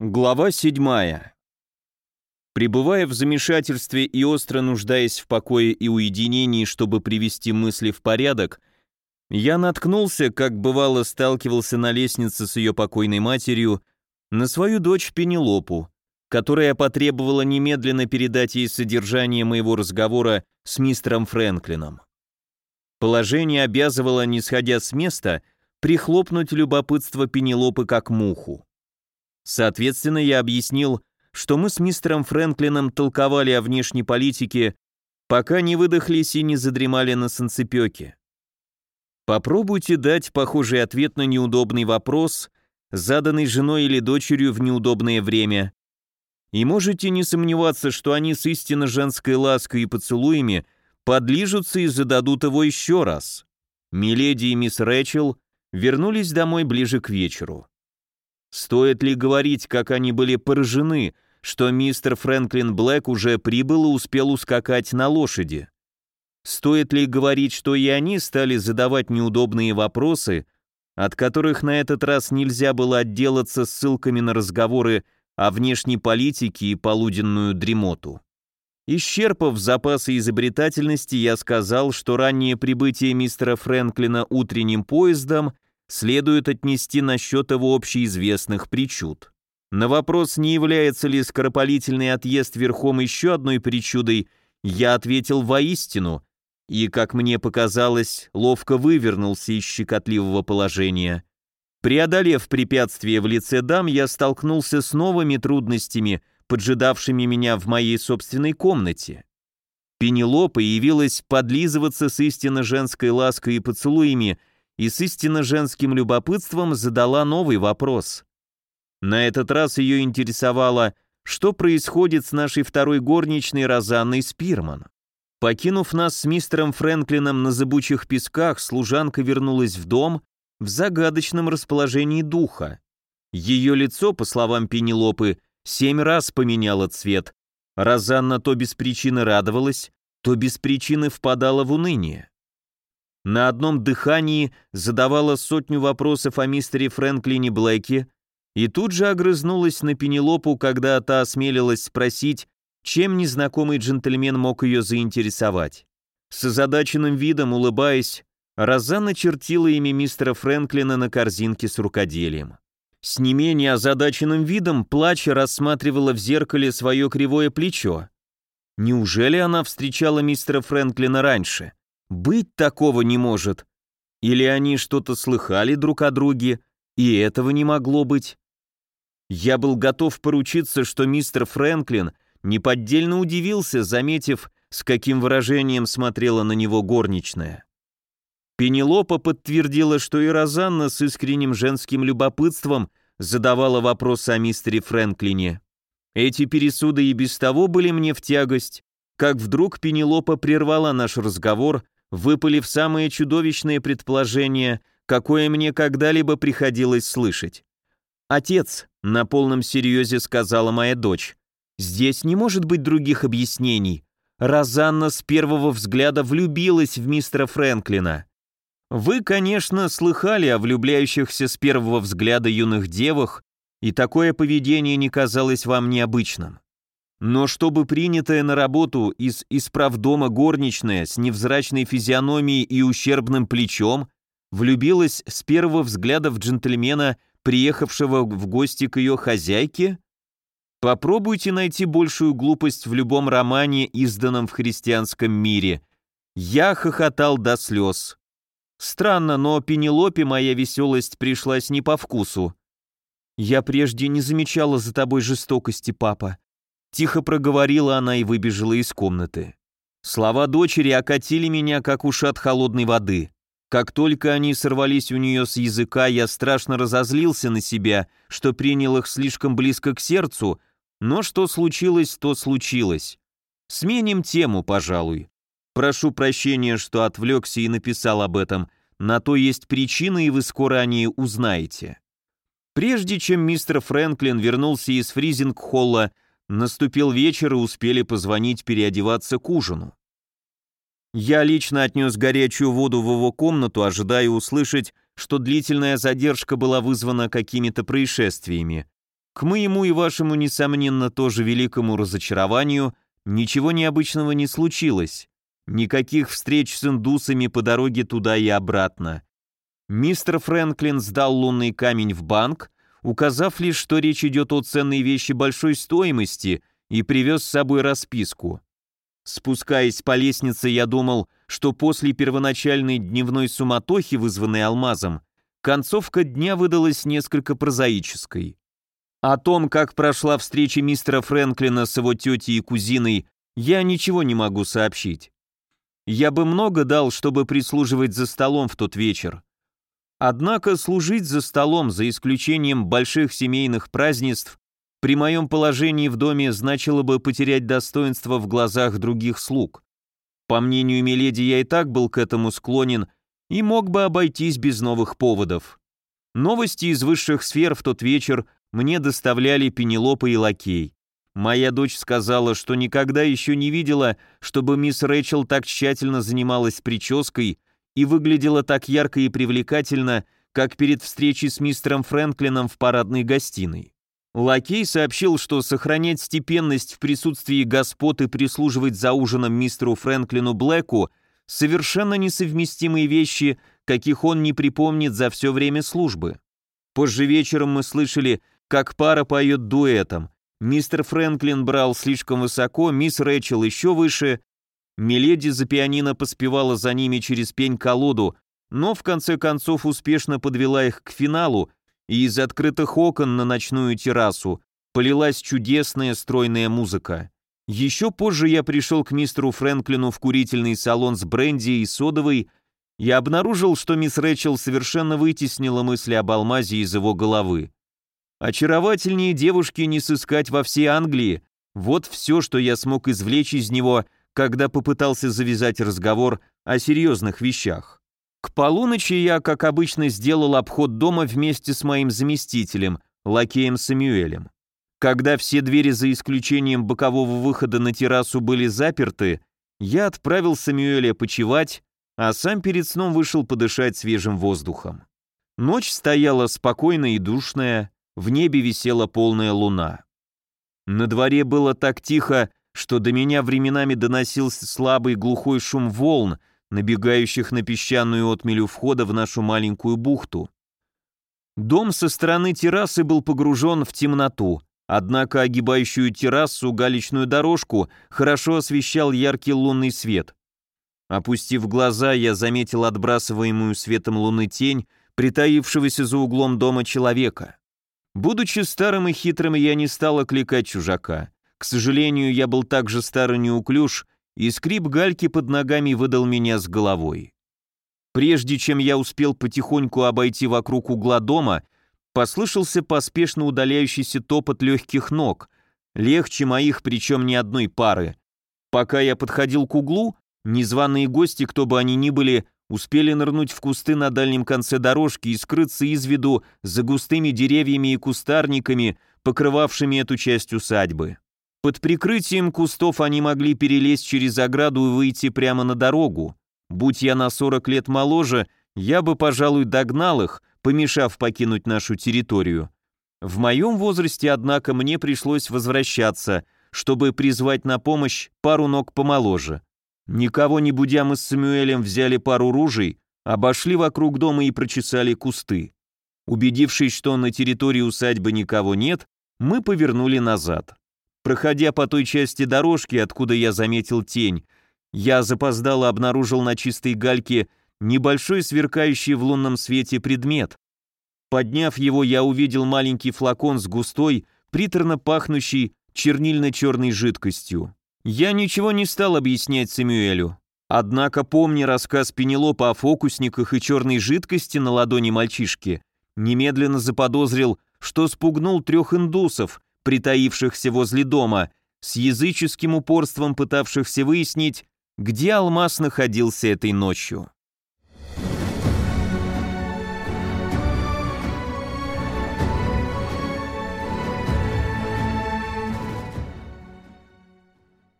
Глава 7. Пребывая в замешательстве и остро нуждаясь в покое и уединении, чтобы привести мысли в порядок, я наткнулся, как бывало сталкивался на лестнице с ее покойной матерью, на свою дочь Пенелопу, которая потребовала немедленно передать ей содержание моего разговора с мистером Фрэнклином. Положение обязывало, не сходя с места, прихлопнуть любопытство Пенелопы как муху. Соответственно, я объяснил, что мы с мистером Фрэнклином толковали о внешней политике, пока не выдохлись и не задремали на санцепёке. Попробуйте дать похожий ответ на неудобный вопрос, заданный женой или дочерью в неудобное время, и можете не сомневаться, что они с истинно женской лаской и поцелуями подлижутся и зададут его еще раз. Миледи и мисс Рэчел вернулись домой ближе к вечеру. Стоит ли говорить, как они были поражены, что мистер Фрэнклин Блэк уже прибыл и успел ускакать на лошади? Стоит ли говорить, что и они стали задавать неудобные вопросы, от которых на этот раз нельзя было отделаться ссылками на разговоры о внешней политике и полуденную дремоту? Исчерпав запасы изобретательности, я сказал, что раннее прибытие мистера Фрэнклина утренним поездом – следует отнести на счет его общеизвестных причуд. На вопрос, не является ли скоропалительный отъезд верхом еще одной причудой, я ответил воистину, и, как мне показалось, ловко вывернулся из щекотливого положения. Преодолев препятствие в лице дам, я столкнулся с новыми трудностями, поджидавшими меня в моей собственной комнате. Пенелопа явилась подлизываться с истинно женской лаской и поцелуями, и с истинно женским любопытством задала новый вопрос. На этот раз ее интересовало, что происходит с нашей второй горничной Розанной Спирман. Покинув нас с мистером Фрэнклином на зыбучих песках, служанка вернулась в дом в загадочном расположении духа. Ее лицо, по словам Пенелопы, семь раз поменяло цвет. Розанна то без причины радовалась, то без причины впадала в уныние на одном дыхании задавала сотню вопросов о мистере Фрэнклине Блэке и тут же огрызнулась на Пенелопу, когда та осмелилась спросить, чем незнакомый джентльмен мог ее заинтересовать. С озадаченным видом, улыбаясь, Розанна чертила имя мистера Фрэнклина на корзинке с рукоделием. С не менее озадаченным видом, плача, рассматривала в зеркале свое кривое плечо. Неужели она встречала мистера Фрэнклина раньше? Быть такого не может. Или они что-то слыхали друг о друге, и этого не могло быть. Я был готов поручиться, что мистер Фрэнклин неподдельно удивился, заметив, с каким выражением смотрела на него горничная. Пенелопа подтвердила, что и Розанна с искренним женским любопытством задавала вопросы о мистере Фрэнклине. Эти пересуды и без того были мне в тягость, как вдруг Пенелопа прервала наш разговор, выпали в самое чудовищное предположение, какое мне когда-либо приходилось слышать. «Отец», — на полном серьезе сказала моя дочь, — «здесь не может быть других объяснений. Розанна с первого взгляда влюбилась в мистера Фрэнклина. Вы, конечно, слыхали о влюбляющихся с первого взгляда юных девах, и такое поведение не казалось вам необычным. Но чтобы принятая на работу из исправдома горничная с невзрачной физиономией и ущербным плечом влюбилась с первого взгляда в джентльмена, приехавшего в гости к ее хозяйке? Попробуйте найти большую глупость в любом романе, изданном в христианском мире. Я хохотал до слез. Странно, но Пенелопе моя веселость пришлась не по вкусу. Я прежде не замечала за тобой жестокости, папа. Тихо проговорила она и выбежала из комнаты. Слова дочери окатили меня, как ушат холодной воды. Как только они сорвались у нее с языка, я страшно разозлился на себя, что принял их слишком близко к сердцу, но что случилось, то случилось. Сменим тему, пожалуй. Прошу прощения, что отвлекся и написал об этом. На то есть причина, и вы скоро о ней узнаете. Прежде чем мистер Фрэнклин вернулся из фризинг-холла, Наступил вечер и успели позвонить переодеваться к ужину. Я лично отнес горячую воду в его комнату, ожидая услышать, что длительная задержка была вызвана какими-то происшествиями. К моему и вашему, несомненно, тоже великому разочарованию, ничего необычного не случилось. Никаких встреч с индусами по дороге туда и обратно. Мистер Фрэнклин сдал лунный камень в банк, указав лишь, что речь идет о ценной вещи большой стоимости, и привез с собой расписку. Спускаясь по лестнице, я думал, что после первоначальной дневной суматохи, вызванной алмазом, концовка дня выдалась несколько прозаической. О том, как прошла встреча мистера Фрэнклина с его тетей и кузиной, я ничего не могу сообщить. Я бы много дал, чтобы прислуживать за столом в тот вечер. Однако служить за столом, за исключением больших семейных празднеств, при моем положении в доме значило бы потерять достоинство в глазах других слуг. По мнению Миледи, я и так был к этому склонен и мог бы обойтись без новых поводов. Новости из высших сфер в тот вечер мне доставляли Пенелопа и Лакей. Моя дочь сказала, что никогда еще не видела, чтобы мисс Рэйчел так тщательно занималась прической и выглядела так ярко и привлекательно, как перед встречей с мистером Фрэнклином в парадной гостиной. Лакей сообщил, что сохранять степенность в присутствии господ и прислуживать за ужином мистеру Фрэнклину Блэку совершенно несовместимые вещи, каких он не припомнит за все время службы. Позже вечером мы слышали, как пара поет дуэтом. Мистер Фрэнклин брал слишком высоко, мисс Рэчел еще выше, Миледи за пианино поспевала за ними через пень-колоду, но в конце концов успешно подвела их к финалу, и из открытых окон на ночную террасу полилась чудесная стройная музыка. Еще позже я пришел к мистеру Фрэнклину в курительный салон с бренди и содовой и обнаружил, что мисс Рэчел совершенно вытеснила мысли об алмазе из его головы. Очаровательнее девушки не сыскать во всей Англии. Вот все, что я смог извлечь из него – когда попытался завязать разговор о серьезных вещах. К полуночи я, как обычно, сделал обход дома вместе с моим заместителем, лакеем Самюэлем. Когда все двери за исключением бокового выхода на террасу были заперты, я отправил Самюэля почевать, а сам перед сном вышел подышать свежим воздухом. Ночь стояла спокойная и душная, в небе висела полная луна. На дворе было так тихо, что до меня временами доносился слабый глухой шум волн, набегающих на песчаную отмелю входа в нашу маленькую бухту. Дом со стороны террасы был погружен в темноту, однако огибающую террасу галечную дорожку хорошо освещал яркий лунный свет. Опустив глаза, я заметил отбрасываемую светом луны тень, притаившегося за углом дома человека. Будучи старым и хитрым, я не стал окликать чужака. К сожалению, я был так же стар и неуклюж, и скрип гальки под ногами выдал меня с головой. Прежде чем я успел потихоньку обойти вокруг угла дома, послышался поспешно удаляющийся топот легких ног, легче моих, причем ни одной пары. Пока я подходил к углу, незваные гости, кто бы они ни были, успели нырнуть в кусты на дальнем конце дорожки и скрыться из виду за густыми деревьями и кустарниками, покрывавшими эту часть усадьбы. Под прикрытием кустов они могли перелезть через ограду и выйти прямо на дорогу. Будь я на 40 лет моложе, я бы, пожалуй, догнал их, помешав покинуть нашу территорию. В моем возрасте, однако, мне пришлось возвращаться, чтобы призвать на помощь пару ног помоложе. Никого не будя, мы с Самуэлем взяли пару ружей, обошли вокруг дома и прочесали кусты. Убедившись, что на территории усадьбы никого нет, мы повернули назад. Проходя по той части дорожки, откуда я заметил тень, я запоздало обнаружил на чистой гальке небольшой сверкающий в лунном свете предмет. Подняв его, я увидел маленький флакон с густой, приторно пахнущей чернильно-черной жидкостью. Я ничего не стал объяснять Самюэлю. Однако, помня рассказ Пенелопа о фокусниках и черной жидкости на ладони мальчишки, немедленно заподозрил, что спугнул трех индусов, притаившихся возле дома, с языческим упорством пытавшихся выяснить, где алмаз находился этой ночью.